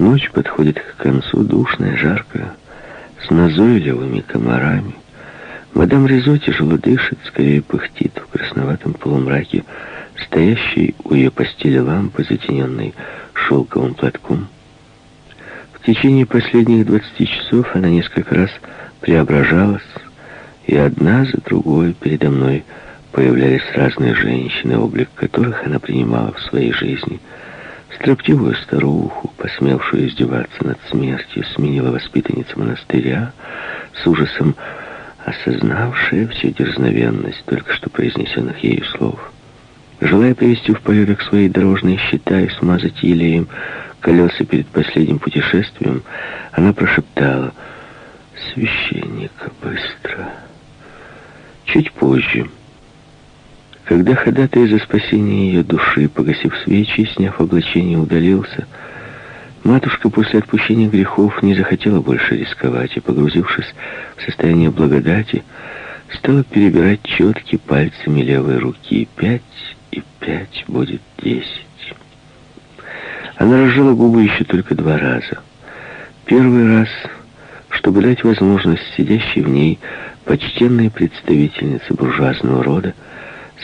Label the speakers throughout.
Speaker 1: Ночь подходит к концу, душная, жаркая, с назойливыми комарами. Мадам Ризо тяжело дышит, скорее пыхтит в красноватом полумраке, стоящей у ее постели лампы, затененной шелковым платком. В течение последних двадцати часов она несколько раз преображалась, и одна за другой передо мной появлялись разные женщины, облик которых она принимала в своей жизни. Строптивую старуху, посмевшую издеваться над смертью, сменила воспитанница монастыря, с ужасом осознавшая всю дерзновенность только что произнесенных ею слов. Желая привести в порядок свои дорожные счета и смазать елеем колеса перед последним путешествием, она прошептала «Священника, быстро!» Чуть позже, когда ходатай за спасение ее души, погасив свечи, сняв облачение, удалился, матушка после отпущения грехов не захотела больше рисковать и, погрузившись в состояние благодати, стала перебирать четки пальцами левой руки. Пять и пять будет десять. Она разжала губы еще только два раза. Первый раз, чтобы дать возможность сидящей в ней почтенной представительнице буржуазного рода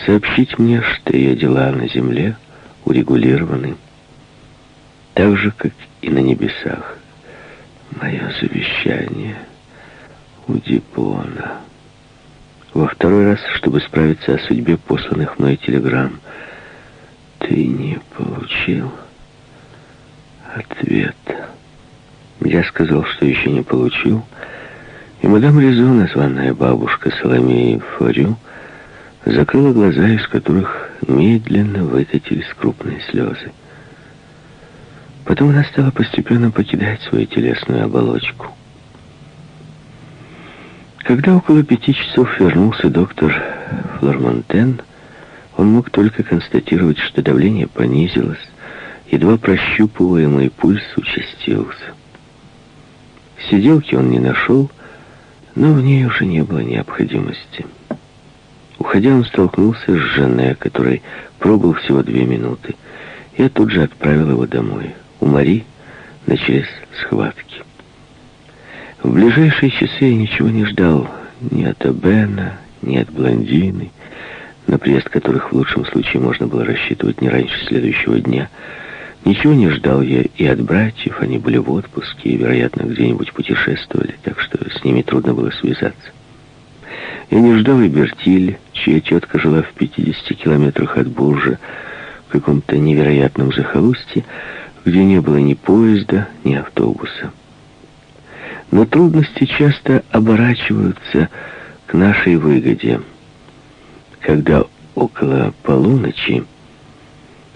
Speaker 1: сообщить мне, что ее дела на земле урегулированы, так же, как и на небесах. Мое завещание у Дипона. Во второй раз, чтобы справиться о судьбе посланных мной телеграмм, ты не получил ответ. Я сказал, что еще не получил, и мадам Резо, названная бабушка Соломеи Форю, закрыла глаза, из которых медленно выкатились крупные слезы. Потом она стала постепенно покидать свою телесную оболочку. Когда около пяти часов вернулся доктор Флормонтен, он мог только констатировать, что давление понизилось, едва прощупываемый пульс участился. Сиделки он не нашел, но в ней уже не было необходимости. Уходя, он столкнулся с Жанне, который пробыл всего две минуты. Я тут же отправил его домой. У Мари начались схватки. В ближайшие часы я ничего не ждал ни от Абена, ни от блондины, на приезд которых в лучшем случае можно было рассчитывать не раньше следующего дня. Ничего не ждал я и от братьев, они были в отпуске и, вероятно, где-нибудь путешествовали, так что с ними трудно было связаться. Я не ждал и Бертиль, чья тетка жила в 50 километрах от Буржа, в каком-то невероятном захолустье, где не было ни поезда, ни автобуса. Но трудности часто оборачиваются к нашей выгоде. Когда около полуночи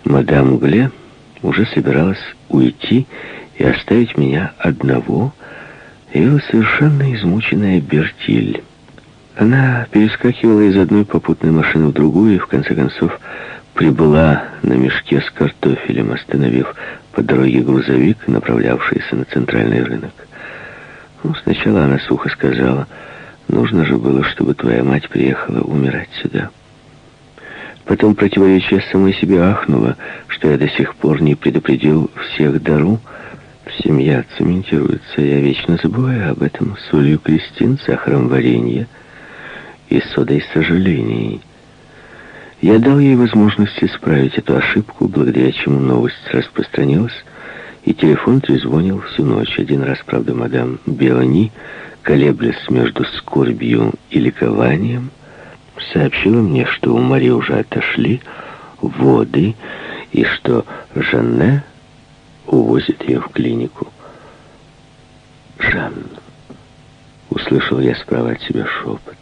Speaker 1: мадам Гле уже собиралась уйти и оставить меня одного, явилась совершенно измученная Бертиль. Она перескакивала из одной попутной машины в другую и, в конце концов, прибыла на мешке с картофелем, остановив по дороге грузовик, направлявшийся на центральный рынок. Ну, сначала она сухо сказала, нужно же было, чтобы твоя мать приехала умирать сюда. Потом, противоречия самой себе, ахнула, что я до сих пор не предупредил всех дару. Семья цементируется, я вечно забываю об этом. Солью крестин, сахаром варенье и содой сожалений. Я дал ей возможность исправить эту ошибку, благодаря чему новость распространилась, и телефон трезвонил всю ночь. Один раз, правда, мадам Белани, колеблясь между скорбью и ликованием, сообщила мне, что у Мари уже отошли воды, и что Жанне увозит ее в клинику. «Жан!» — услышал я справа от себя шепот.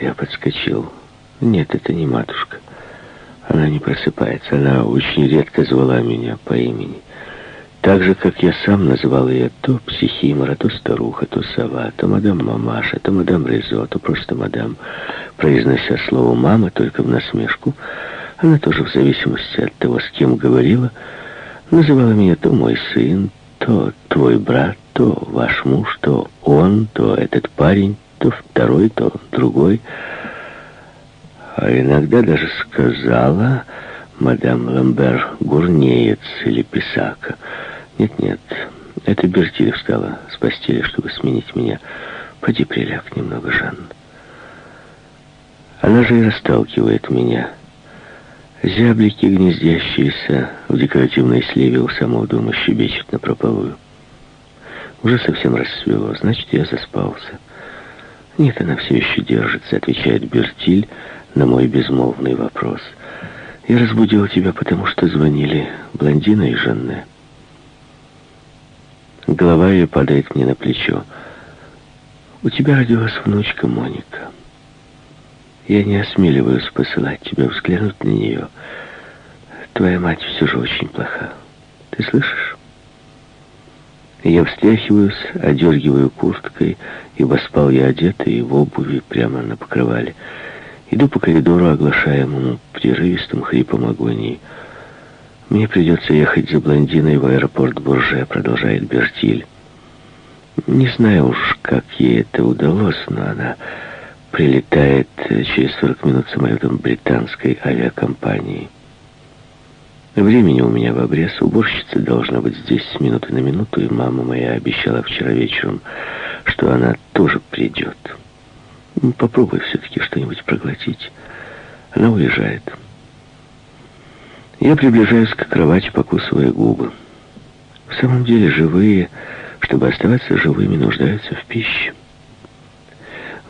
Speaker 1: Я подскочил. «Нет, это не матушка». Она не просыпается. Она очень редко звала меня по имени. Так же, как я сам называл ее то психимора, то старуха, то сова, то мадам мамаша, то мадам Резо, то просто мадам. Произнося слово «мама» только в насмешку, она тоже в зависимости от того, с кем говорила, называла меня то мой сын, то твой брат, то ваш муж, то он, то этот парень, то второй, то другой а иногда даже сказала мадам Ламбер Гурнеец или Писака — Нет-нет, это Бертиль встала с постели, чтобы сменить меня. Поди приляг немного, Жанна. Она же и расталкивает меня. Зяблики, гнездящиеся в декоративной сливе у самого дома, щебечут на прополую. Уже совсем рассвело, значит, я заспался. Нет, она все еще держится, отвечает Бертиль на мой безмолвный вопрос. Я разбудил тебя, потому что звонили блондина и Жанне. Голова ее падает мне на плечо. У тебя родилась внучка Моника. Я не осмеливаюсь посылать тебя взглянуть на нее. Твоя мать все же очень плоха. Ты слышишь? Я встряхиваюсь, одергиваю курткой, ибо спал я одетый и в обуви прямо на покрывале. Иду по коридору, оглашаемому прерывистым хрипом агонии. «Мне придется ехать за блондиной в аэропорт Бурже», — продолжает Бертиль. Не знаю уж, как ей это удалось, но она прилетает через 40 минут самолетом британской авиакомпании. Времени у меня в обрез. Уборщица должна быть здесь с минуты на минуту, и мама моя обещала вчера вечером, что она тоже придет. Ну, попробуй все-таки что-нибудь проглотить. Она уезжает. Я приближаюсь к кровати, покусывая губы. В самом деле живые, чтобы оставаться живыми, нуждаются в пище.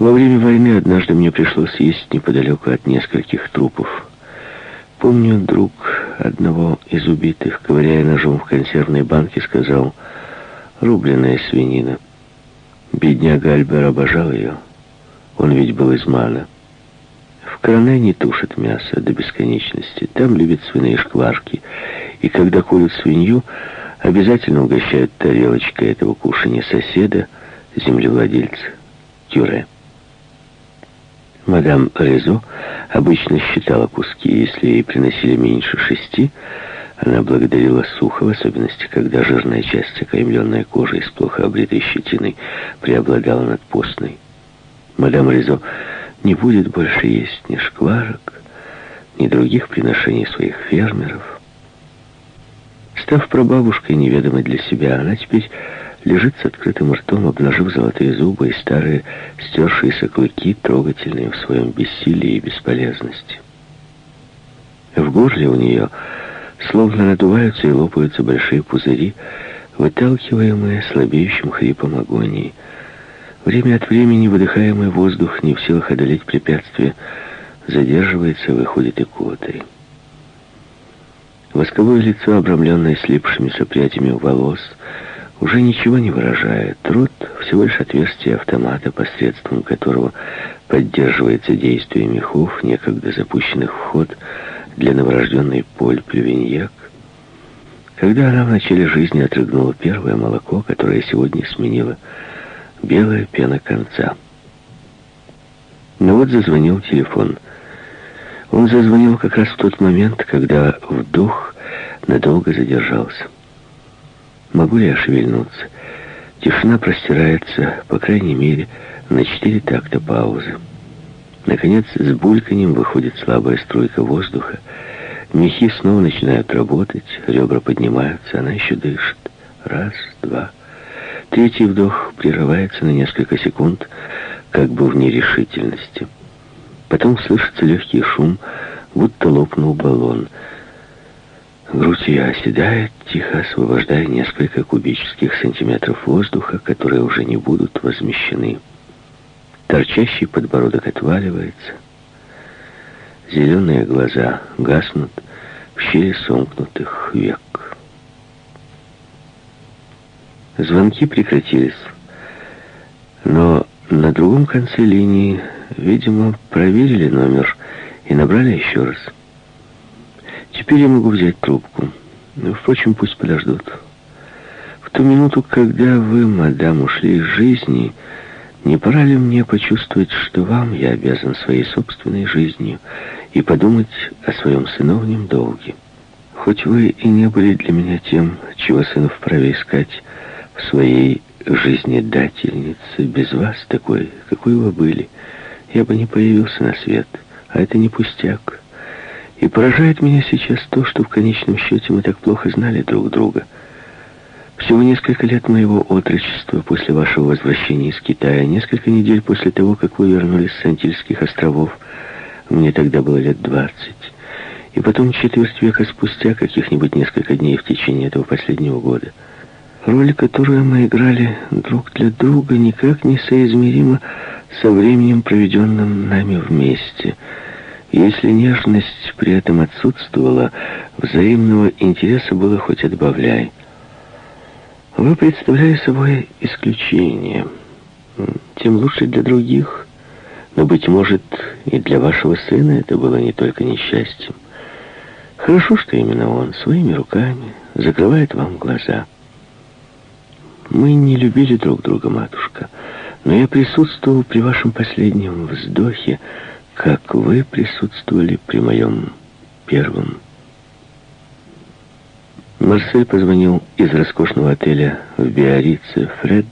Speaker 1: Во время войны однажды мне пришлось есть неподалеку от нескольких трупов. Помню, друг одного из убитых, ковыряя ножом в консервной банке, сказал «рубленная свинина». Бедняга Альбер обожал ее. Он ведь был из Мана. В Кране не тушат мясо до бесконечности. Там любят свиные шкварки. И когда курят свинью, обязательно угощают тарелочкой этого кушания соседа, землевладельца, тюре. Мадам Резо обычно считала куски, если ей приносили меньше шести, она благодарила сухо, в особенности, когда жирная часть, окаймленная кожей с плохо обритой щетиной, преобладала над постной. Мадам Резо не будет больше есть ни шкварок, ни других приношений своих фермеров. Став прабабушкой неведомой для себя, она теперь лежит с открытым ртом, обнажив золотые зубы и старые стершиеся клыки, трогательные в своем бессилии и бесполезности. В горле у нее словно надуваются и лопаются большие пузыри, выталкиваемые слабеющим хрипом агонии — Время от времени выдыхаемый воздух, не в силах одолеть препятствие, задерживается, выходит икотой. Восковое лицо, обрамленное слипшимися прядями волос, уже ничего не выражает. Рот всего лишь отверстие автомата, посредством которого поддерживается действие мехов, некогда запущенных в ход для новорожденной Поль Плювиньяк. Когда она в начале жизни отрыгнула первое молоко, которое сегодня сменило белая пена конца. Но вот зазвонил телефон. Он зазвонил как раз в тот момент, когда вдох надолго задержался. Могу ли я шевельнуться? Тишина простирается, по крайней мере, на четыре такта паузы. Наконец, с бульканьем выходит слабая струйка воздуха. Мехи снова начинают работать, ребра поднимаются, она еще дышит. Раз, два, Третий вдох прерывается на несколько секунд, как бы в нерешительности. Потом слышится легкий шум, будто лопнул баллон. Грудь ее оседает, тихо освобождая несколько кубических сантиметров воздуха, которые уже не будут возмещены. Торчащий подбородок отваливается. Зеленые глаза гаснут в щели сомкнутых век. Звонки прекратились. Но на другом конце линии, видимо, проверили номер и набрали еще раз. Теперь я могу взять трубку. Впрочем, пусть подождут. В ту минуту, когда вы, мадам, ушли из жизни, не пора ли мне почувствовать, что вам я обязан своей собственной жизнью и подумать о своем сыновнем долге? Хоть вы и не были для меня тем, чего сыну вправе искать, в своей жизнедательнице. Без вас такой, какой вы были, я бы не появился на свет. А это не пустяк. И поражает меня сейчас то, что в конечном счете мы так плохо знали друг друга. Всего несколько лет моего отрочества после вашего возвращения из Китая, несколько недель после того, как вы вернулись с Антильских островов, мне тогда было лет двадцать, и потом четверть века спустя, каких-нибудь несколько дней в течение этого последнего года. Роль, которую мы играли друг для друга, никак не соизмерима со временем, проведенным нами вместе. Если нежность при этом отсутствовала, взаимного интереса было хоть отбавляй. Вы представляли собой исключение. Тем лучше для других. Но, быть может, и для вашего сына это было не только несчастьем. Хорошо, что именно он своими руками закрывает вам глаза. Мы не любили друг друга, матушка, но я присутствовал при вашем последнем вздохе, как вы присутствовали при моем первом Марсель позвонил из роскошного отеля в Биорице, Фред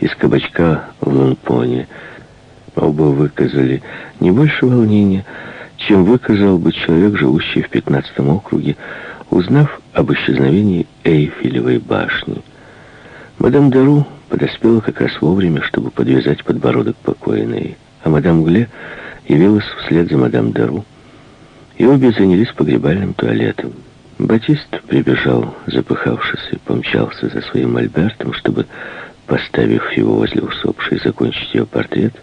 Speaker 1: из кабачка в Лонпоне. Оба выказали не больше волнения, чем выказал бы человек, живущий в 15 округе, узнав об исчезновении Эйфелевой башни. Мадам Дару подоспела как раз вовремя, чтобы подвязать подбородок покойной, а мадам Гле явилась вслед за мадам Дару, и обе занялись погребальным туалетом. Батист прибежал, запыхавшись, и помчался за своим Альбертом, чтобы, поставив его возле усопшей, закончить ее портрет.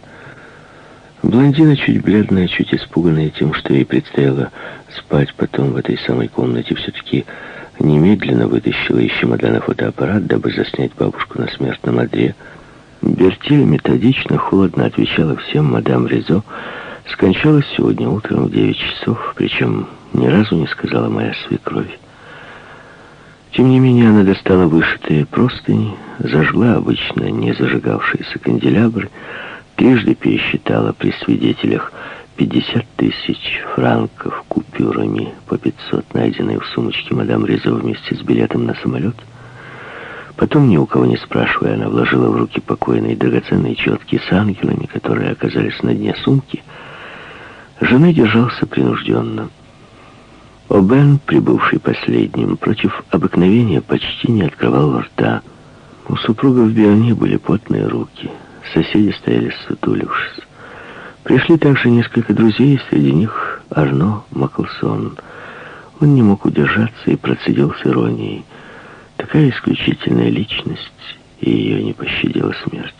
Speaker 1: Блондина, чуть бледная, чуть испуганная тем, что ей предстояло спать потом в этой самой комнате, все-таки немедленно вытащила из чемодана фотоаппарат, дабы заснять бабушку на смертном одре. Бертиль методично, холодно отвечала всем мадам Ризо, скончалась сегодня утром в девять часов, причем ни разу не сказала моя свекровь. Тем не менее, она достала вышитые простыни, зажгла обычно не зажигавшиеся канделябры, трижды пересчитала при свидетелях 50 тысяч франков купюрами по 500, найденные в сумочке мадам Ризо вместе с билетом на самолет. Потом, ни у кого не спрашивая, она вложила в руки покойные драгоценные четки с ангелами, которые оказались на дне сумки. Жены держался принужденно. Обен, прибывший последним, против обыкновения почти не открывал рта. У супруга в Бионе были потные руки. Соседи стояли сутулившись. Пришли также несколько друзей, среди них Арно Маклсон. Он не мог удержаться и процедил с иронией. Такая исключительная личность, и ее не пощадила смерть.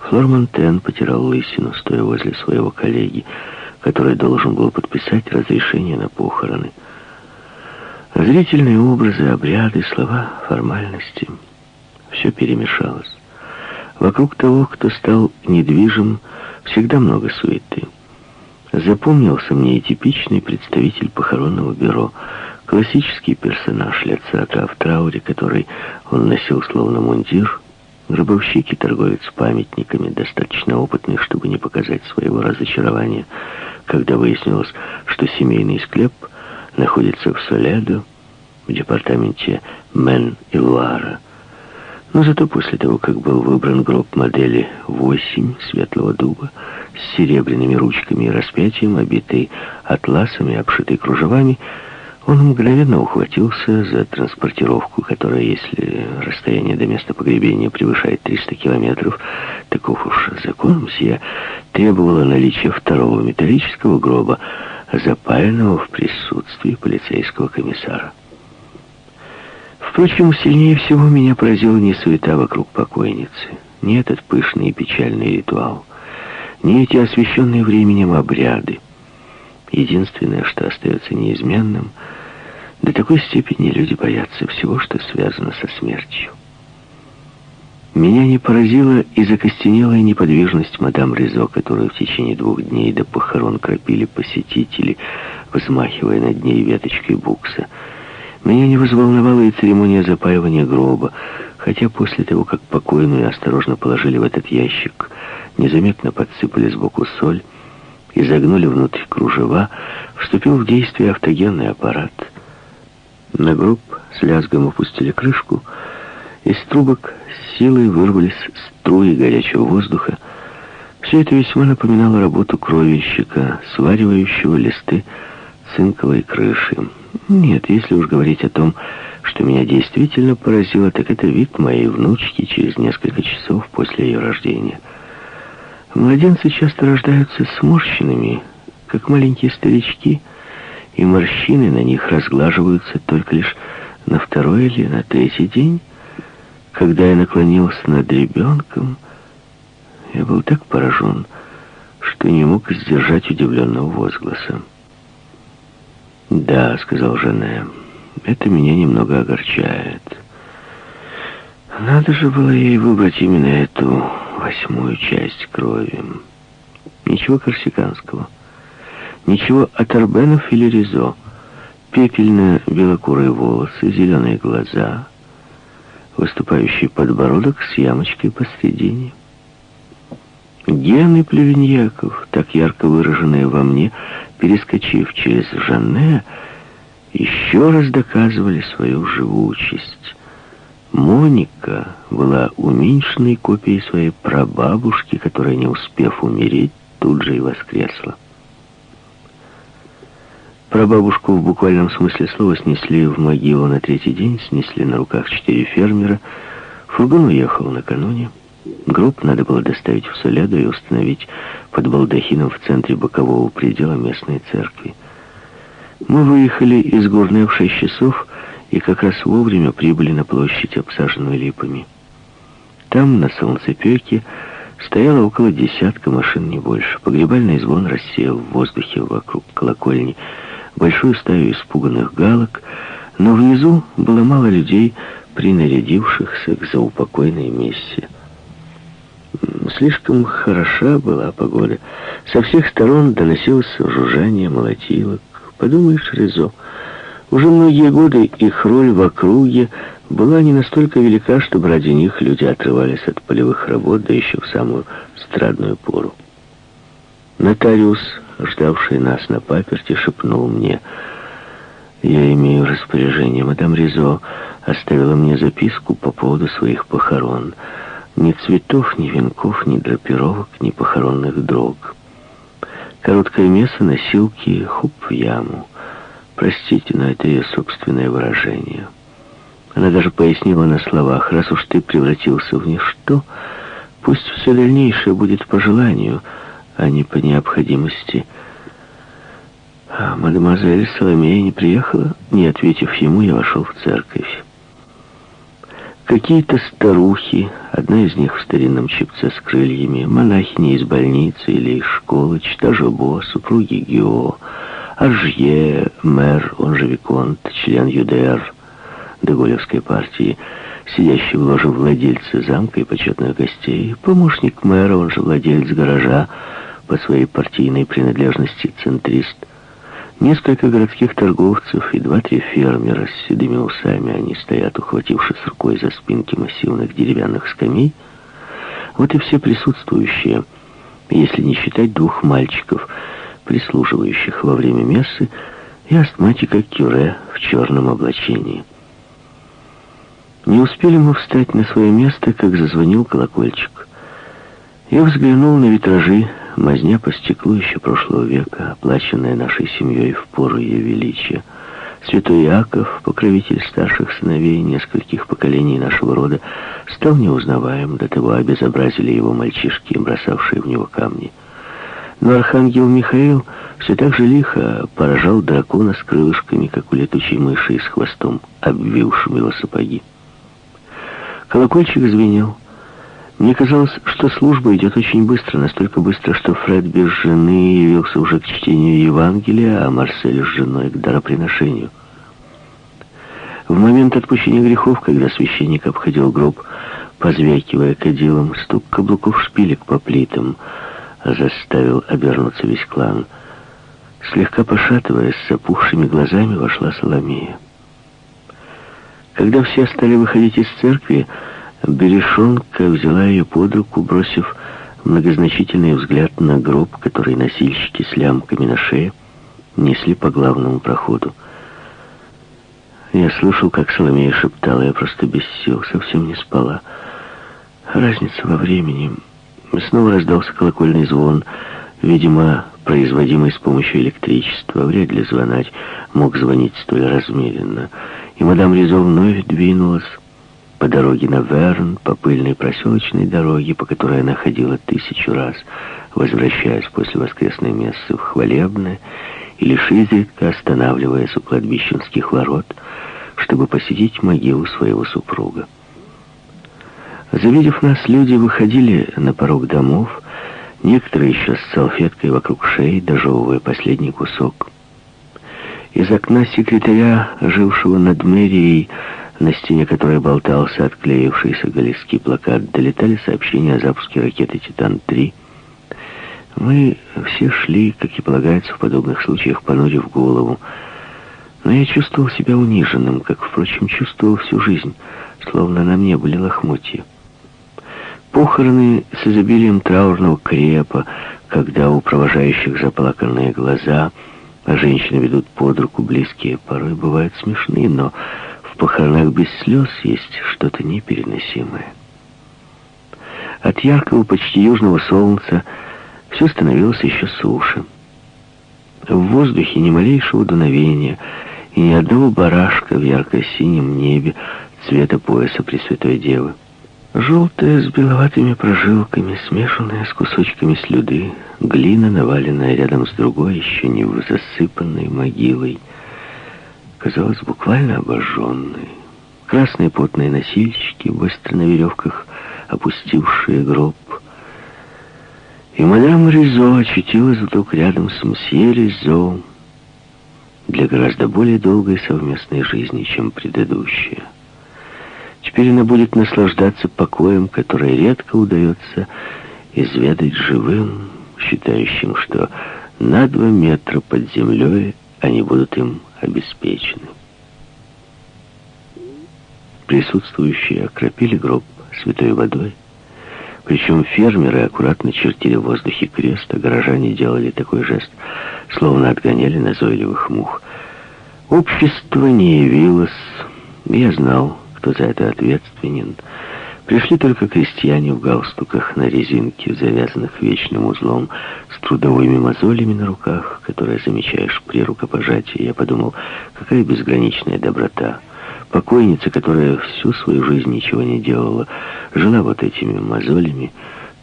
Speaker 1: Флормантен потирал лысину, стоя возле своего коллеги, который должен был подписать разрешение на похороны. Зрительные образы, обряды, слова, формальности — все перемешалось. Вокруг того, кто стал недвижим, всегда много суеты. Запомнился мне и типичный представитель похоронного бюро, классический персонаж лет сорока в трауре, который он носил словно мундир, гробовщик и торговец памятниками, достаточно опытный, чтобы не показать своего разочарования — когда выяснилось, что семейный склеп находится в Соледо, в департаменте Мен и Луара. Но зато после того, как был выбран гроб модели 8 светлого дуба с серебряными ручками и распятием, обитый атласами, обшитый кружевами, он мгновенно ухватился за транспортировку, которая, если расстояние до места погребения превышает 300 километров, таков уж закон мсье, требовало наличия второго металлического гроба, запаянного в присутствии полицейского комиссара. Впрочем, сильнее всего меня поразила не суета вокруг покойницы, не этот пышный и печальный ритуал, не эти освященные временем обряды. Единственное, что остается неизменным — до такой степени люди боятся всего, что связано со смертью. Меня не поразила и закостенелая неподвижность мадам Ризо, которую в течение двух дней до похорон кропили посетители, взмахивая над ней веточкой букса. Меня не возволновала и церемония запаивания гроба, хотя после того, как покойную осторожно положили в этот ящик, незаметно подсыпали сбоку соль и загнули внутрь кружева, вступил в действие автогенный аппарат — на гроб с лязгом опустили крышку, из трубок силой вырвались струи горячего воздуха. Все это весьма напоминало работу кровельщика, сваривающего листы цинковой крыши. Нет, если уж говорить о том, Что меня действительно поразило, так это вид моей внучки через несколько часов после ее рождения. Младенцы часто рождаются сморщенными, как маленькие старички, и морщины на них разглаживаются только лишь на второй или на третий день. Когда я наклонился над ребенком, я был так поражен, что не мог сдержать удивленного возгласа. «Да», — сказал Жене, — «это меня немного огорчает. Надо же было ей выбрать именно эту восьмую часть крови. Ничего корсиканского, ничего от Арбенов или Ризо. Пепельно-белокурые волосы, зеленые глаза, выступающий подбородок с ямочкой посредине». Гены плевиньяков, так ярко выраженные во мне, перескочив через Жанне, еще раз доказывали свою живучесть. Моника была уменьшенной копией своей прабабушки, которая, не успев умереть, тут же и воскресла. Прабабушку в буквальном смысле слова снесли в могилу на третий день, снесли на руках четыре фермера. Фургон уехал накануне. Гроб надо было доставить в Соляду и установить под балдахином в центре бокового предела местной церкви. Мы выехали из Горной в шесть часов и как раз вовремя прибыли на площадь, обсаженную липами. Там, на солнцепеке, стояло около десятка машин, не больше. Погребальный звон рассеял в воздухе вокруг колокольни большую стаю испуганных галок, но внизу было мало людей, принарядившихся к заупокойной мессе. Слишком хороша была погода. Со всех сторон доносилось жужжание молотилок. Подумаешь, Резо, уже многие годы их роль в округе была не настолько велика, чтобы ради них люди отрывались от полевых работ, да еще в самую страдную пору. Нотариус, ждавший нас на паперте, шепнул мне, «Я имею распоряжение. Мадам Ризо оставила мне записку по поводу своих похорон». Ни цветов, ни венков, ни драпировок, ни похоронных дрог. Короткое место, носилки, хуп в яму. Простите, но это ее собственное выражение. Она даже пояснила на словах, раз уж ты превратился в ничто, пусть все дальнейшее будет по желанию, а не по необходимости. А мадемуазель Соломея не приехала? Не ответив ему, я вошел в церковь. Какие-то старухи, одна из них в старинном чипце с крыльями, монахини из больницы или из школы, чита Жобо, супруги Гео, Ажье, мэр, он же Виконт, член ЮДР, Деголевской партии, сидящий в ложе владельца замка и почетных гостей, помощник мэра, он же владелец гаража, по своей партийной принадлежности центрист – Несколько городских торговцев и два-три фермера с седыми усами, они стоят, ухватившись рукой за спинки массивных деревянных скамей. Вот и все присутствующие, если не считать двух мальчиков, прислуживающих во время мессы, и астматика Кюре в черном облачении. Не успели мы встать на свое место, как зазвонил колокольчик. Я взглянул на витражи, Мазня по стеклу еще прошлого века, оплаченная нашей семьей в пору ее величия. Святой Иаков, покровитель старших сыновей нескольких поколений нашего рода, стал неузнаваем, до того обезобразили его мальчишки, бросавшие в него камни. Но архангел Михаил все так же лихо поражал дракона с крылышками, как у летучей мыши и с хвостом, обвившим его сапоги. Колокольчик звенел. Мне казалось, что служба идет очень быстро, настолько быстро, что Фред без жены явился уже к чтению Евангелия, а Марсель с женой к дароприношению. В момент отпущения грехов, когда священник обходил гроб, позвякивая кадилом, стук каблуков шпилек по плитам заставил обернуться весь клан. Слегка пошатываясь, с опухшими глазами вошла Соломея. Когда все стали выходить из церкви, Берешонка взяла ее под руку, бросив многозначительный взгляд на гроб, который носильщики с лямками на шее несли по главному проходу. Я слышал, как Соломея шептала, я просто без сил, совсем не спала. Разница во времени. Снова раздался колокольный звон. Видимо, производимый с помощью электричества. Вряд ли звонарь мог звонить столь размеренно. И мадам Ризо вновь двинулась по дороге на Верн, по пыльной проселочной дороге, по которой она ходила тысячу раз, возвращаясь после воскресной мессы в Хвалебное, и лишь изредка останавливаясь у кладбищенских ворот, чтобы посетить могилу своего супруга. Завидев нас, люди выходили на порог домов, некоторые еще с салфеткой вокруг шеи, дожевывая последний кусок. Из окна секретаря, жившего над мэрией, на стене которой болтался отклеившийся галийский плакат, долетали сообщения о запуске ракеты «Титан-3». Мы все шли, как и полагается в подобных случаях, понурив голову. Но я чувствовал себя униженным, как, впрочем, чувствовал всю жизнь, словно на мне были лохмотья. Похороны с изобилием траурного крепа, когда у провожающих заплаканные глаза, а женщины ведут под руку близкие, порой бывают смешные, но похоронах без слез есть что-то непереносимое. От яркого, почти южного солнца все становилось еще суше. В воздухе ни малейшего дуновения и ни одного барашка в ярко-синем небе цвета пояса Пресвятой Девы. Желтая с беловатыми прожилками, смешанная с кусочками слюды, глина, наваленная рядом с другой, еще не засыпанной могилой, казалось буквально обожженной. Красные потные носильщики, быстро на веревках опустившие гроб. И мадам Ризо очутилась вдруг рядом с мсье Ризо для гораздо более долгой совместной жизни, чем предыдущая. Теперь она будет наслаждаться покоем, который редко удается изведать живым, считающим, что на два метра под землей они будут им обеспечены. Присутствующие окропили гроб святой водой, причем фермеры аккуратно чертили в воздухе крест, а горожане делали такой жест, словно отгоняли назойливых мух. Общество не явилось, я знал, кто за это ответственен. Пришли только крестьяне в галстуках на резинке, завязанных вечным узлом, с трудовыми мозолями на руках, которые замечаешь при рукопожатии. Я подумал, какая безграничная доброта. Покойница, которая всю свою жизнь ничего не делала, жила вот этими мозолями,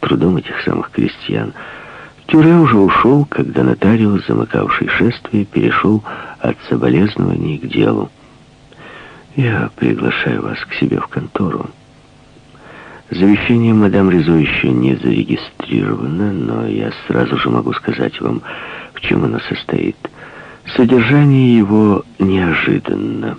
Speaker 1: трудом этих самых крестьян. Тюре уже ушел, когда нотариус, замыкавший шествие, перешел от соболезнований к делу. Я приглашаю вас к себе в контору. Завещание мадам Ризо еще не зарегистрировано, но я сразу же могу сказать вам, в чем оно состоит. Содержание его неожиданно.